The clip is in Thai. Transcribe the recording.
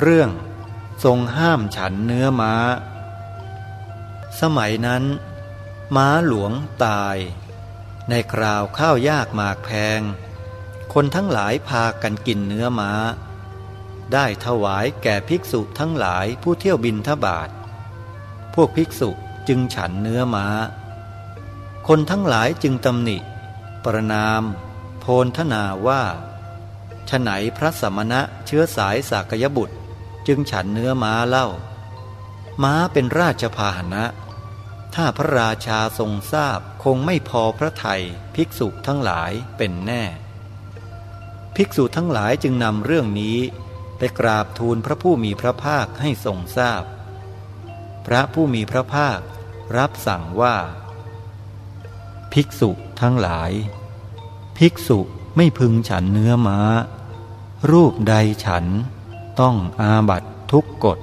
เรื่องทรงห้ามฉันเนื้อม้า สมัยนั้น ม้าหลวงตาย ในคราวข้าวยากหมากแพง คนทั้งหลายพากันกินเนื้อม้า ได้ถวายแก่ภิกษุทั้งหลายผู้เที่ยวบินทบาท พวกภิกษุจึงฉันเนื้อม้า คนทั้งหลายจึงตำหนิ ประนาม โพนทนาว่าฉไหนพระสมณะเชื้อสายสากยบุตร จึงฉันเนื้อม้าเล่า ม้าเป็นราชพาหนะ ถ้าพระราชาทรงทราบคงไม่พอพระไทยภิกษุทั้งหลายเป็นแน่ ภิกษุทั้งหลายจึงนำเรื่องนี้ไปกราบทูลพระผู้มีพระภาคให้ทรงทราบพระผู้มีพระภาครับสั่งว่า ภิกษุทั้งหลาย ภิกษุไม่พึงฉันเนื้อม้า รูปใดฉัน ต้องอาบัตทุกกฎ